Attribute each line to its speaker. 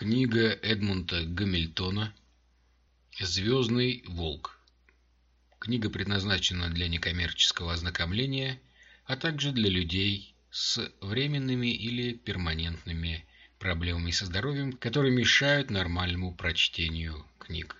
Speaker 1: Книга Эдмунда Гамильтона «Звездный волк». Книга предназначена для некоммерческого ознакомления, а также для людей с временными или перманентными проблемами со здоровьем, которые мешают нормальному прочтению книг.